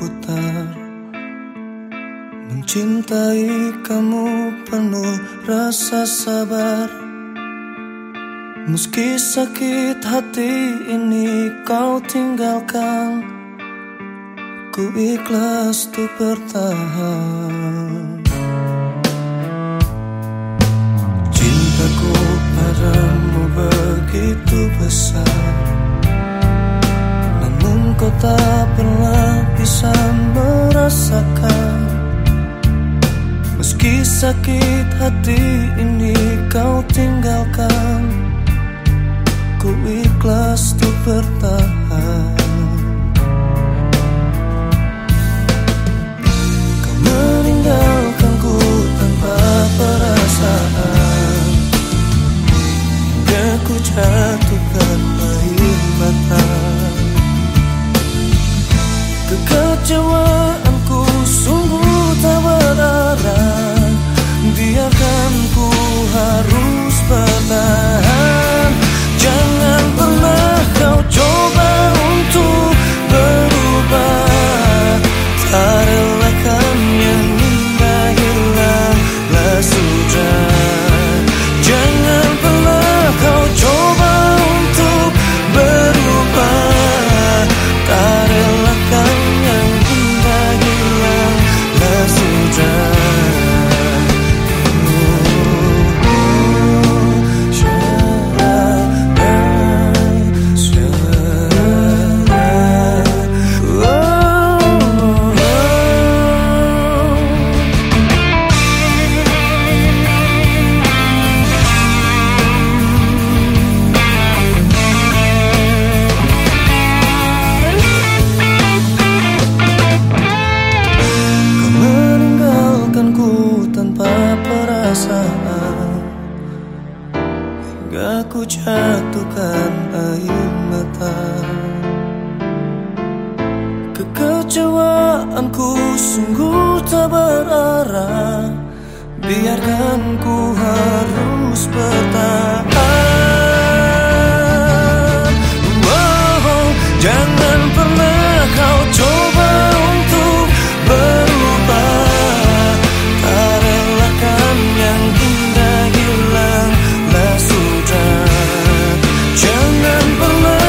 berputar. Mencintai kamu penuh rasa sabar. Meski sakit hati ini kau tinggalkan Ku ikhlas tuh bertahan. Cintaku padamu begitu besar Namun kau tak pernah bisa merasakan. Meski sakit hati ini kau tinggalkan Ku ikhlas untuk bertahan. Kau meninggalkanku tanpa perasaan. Hingga ku jatuhkan air mata ku jatuhkan air mata. Kekecewaanku sungguh tak berarah. Biarkan ku harus bertahan. Oh, Jangan 能不能？